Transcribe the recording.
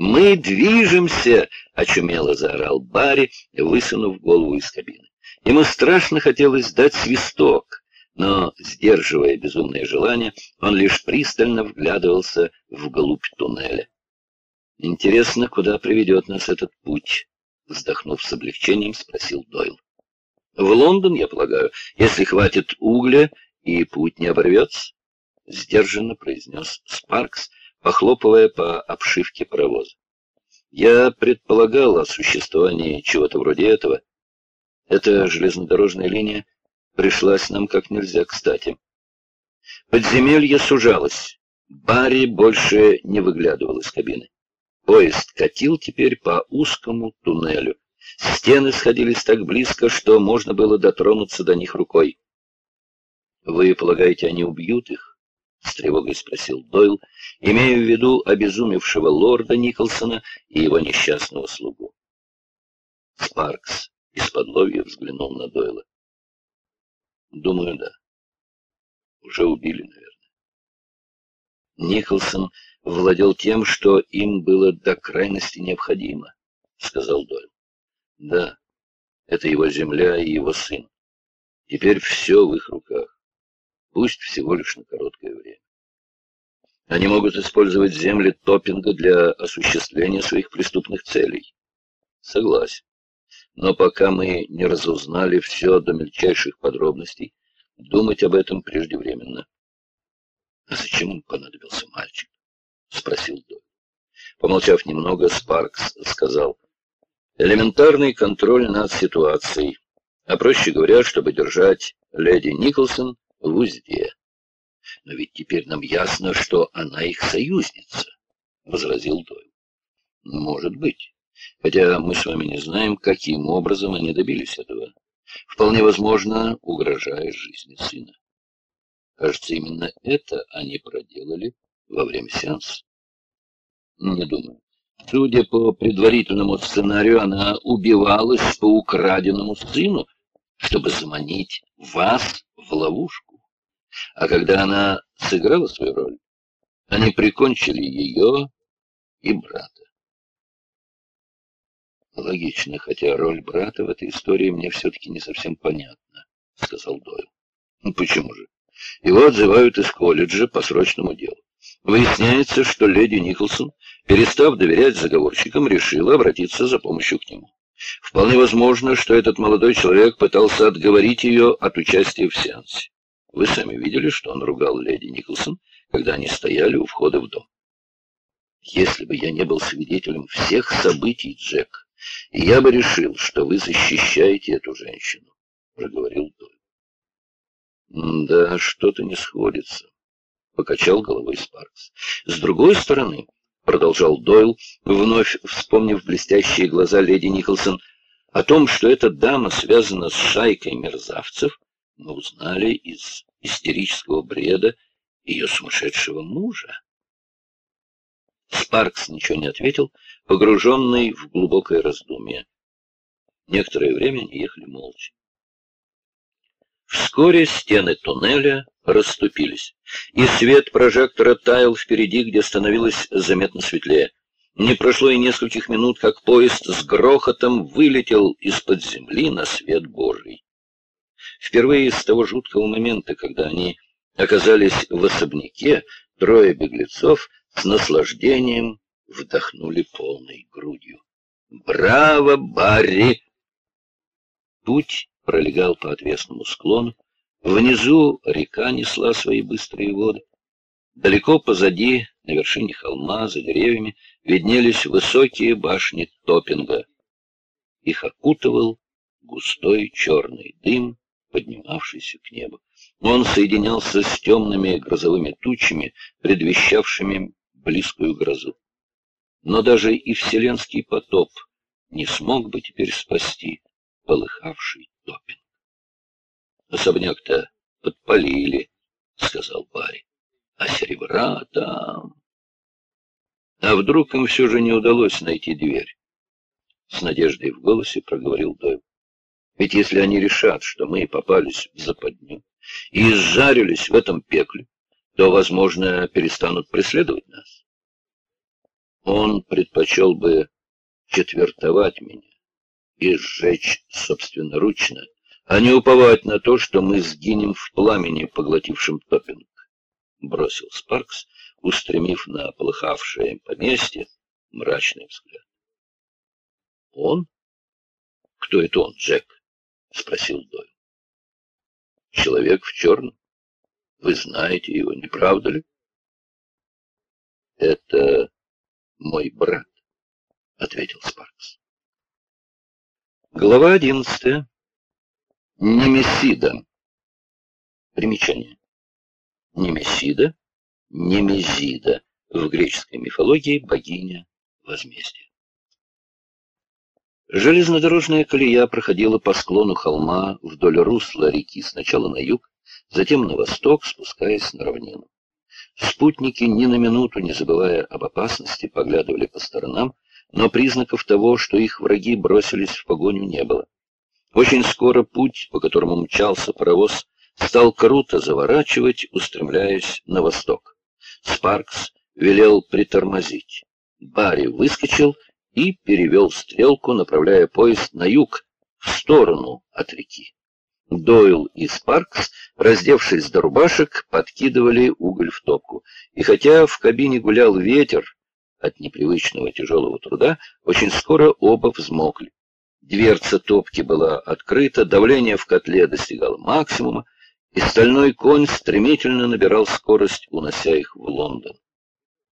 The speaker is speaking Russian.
«Мы движемся!» — очумело заорал Барри, высунув голову из кабины. Ему страшно хотелось дать свисток, но, сдерживая безумное желание, он лишь пристально вглядывался вглубь туннеля. «Интересно, куда приведет нас этот путь?» — вздохнув с облегчением, спросил Дойл. «В Лондон, я полагаю, если хватит угля, и путь не оборвется?» — сдержанно произнес Спаркс, похлопывая по обшивке паровоза. «Я предполагал о существовании чего-то вроде этого. Эта железнодорожная линия пришлась нам как нельзя кстати. Подземелье сужалось. Барри больше не выглядывал из кабины. Поезд катил теперь по узкому туннелю. Стены сходились так близко, что можно было дотронуться до них рукой. «Вы полагаете, они убьют их?» — с тревогой спросил Дойл, имея в виду обезумевшего лорда Николсона и его несчастного слугу. Спаркс из-под взглянул на Дойла. «Думаю, да. Уже убили, наверное». Николсон владел тем, что им было до крайности необходимо, — сказал Дойл. Да, это его земля и его сын. Теперь все в их руках. Пусть всего лишь на короткое. Они могут использовать земли Топпинга для осуществления своих преступных целей. Согласен. Но пока мы не разузнали все до мельчайших подробностей, думать об этом преждевременно. А зачем им понадобился мальчик? — спросил Дойл. Помолчав немного, Спаркс сказал, «Элементарный контроль над ситуацией, а проще говоря, чтобы держать леди Николсон в узде. Но ведь теперь нам ясно, что она их союзница», — возразил Дойл. «Может быть, хотя мы с вами не знаем, каким образом они добились этого. Вполне возможно, угрожая жизни сына. Кажется, именно это они проделали во время сеанса? Не думаю. Судя по предварительному сценарию, она убивалась по украденному сыну, чтобы заманить вас в ловушку. А когда она сыграла свою роль, они прикончили ее и брата. Логично, хотя роль брата в этой истории мне все-таки не совсем понятна, — сказал Дойл. Ну, почему же? Его отзывают из колледжа по срочному делу. Выясняется, что леди Николсон, перестав доверять заговорщикам, решила обратиться за помощью к нему. Вполне возможно, что этот молодой человек пытался отговорить ее от участия в сеансе. Вы сами видели, что он ругал леди Николсон, когда они стояли у входа в дом. Если бы я не был свидетелем всех событий, Джек, я бы решил, что вы защищаете эту женщину, — проговорил Дойл. Да, что-то не сходится. — покачал головой Спаркс. «С другой стороны, — продолжал Дойл, вновь вспомнив блестящие глаза леди Николсон, — о том, что эта дама связана с шайкой мерзавцев, мы узнали из истерического бреда ее сумасшедшего мужа. Спаркс ничего не ответил, погруженный в глубокое раздумье. Некоторое время они ехали молча. Вскоре стены туннеля расступились, и свет прожектора таял впереди, где становилось заметно светлее. Не прошло и нескольких минут, как поезд с грохотом вылетел из-под земли на свет Божий. Впервые с того жуткого момента, когда они оказались в особняке, трое беглецов с наслаждением вдохнули полной грудью. «Браво, Барри!» Путь пролегал по отвесному склону. Внизу река несла свои быстрые воды. Далеко позади, на вершине холма, за деревьями, виднелись высокие башни Топинга. Их окутывал густой черный дым, поднимавшийся к небу. Он соединялся с темными грозовыми тучами, предвещавшими близкую грозу. Но даже и вселенский потоп не смог бы теперь спасти полыхавший топинг. Особняк-то подпалили, — сказал Барри. А серебра там... А вдруг им все же не удалось найти дверь? С надеждой в голосе проговорил Дойл. Ведь если они решат, что мы попались в западню и изжарились в этом пекле, то, возможно, перестанут преследовать нас. Он предпочел бы четвертовать меня и сжечь собственноручно, а не уповать на то, что мы сгинем в пламени, поглотившем топинг, — бросил Спаркс, устремив на полыхавшее поместье мрачный взгляд. — Он? Кто это он, Джек? — спросил Дойл. — Человек в черном. Вы знаете его, не правда ли? — Это мой брат, — ответил Спаркс. Глава одиннадцатая. Немесида. Примечание. Немесида, Немезида, в греческой мифологии богиня возмездия. Железнодорожная колея проходила по склону холма вдоль русла реки, сначала на юг, затем на восток, спускаясь на равнину. Спутники, ни на минуту не забывая об опасности, поглядывали по сторонам, но признаков того, что их враги бросились в погоню, не было. Очень скоро путь, по которому мчался паровоз, стал круто заворачивать, устремляясь на восток. Спаркс велел притормозить. Барри выскочил и перевел стрелку, направляя поезд на юг, в сторону от реки. Дойл и Спаркс, раздевшись до рубашек, подкидывали уголь в топку. И хотя в кабине гулял ветер от непривычного тяжелого труда, очень скоро оба взмокли. Дверца топки была открыта, давление в котле достигало максимума, и стальной конь стремительно набирал скорость, унося их в Лондон.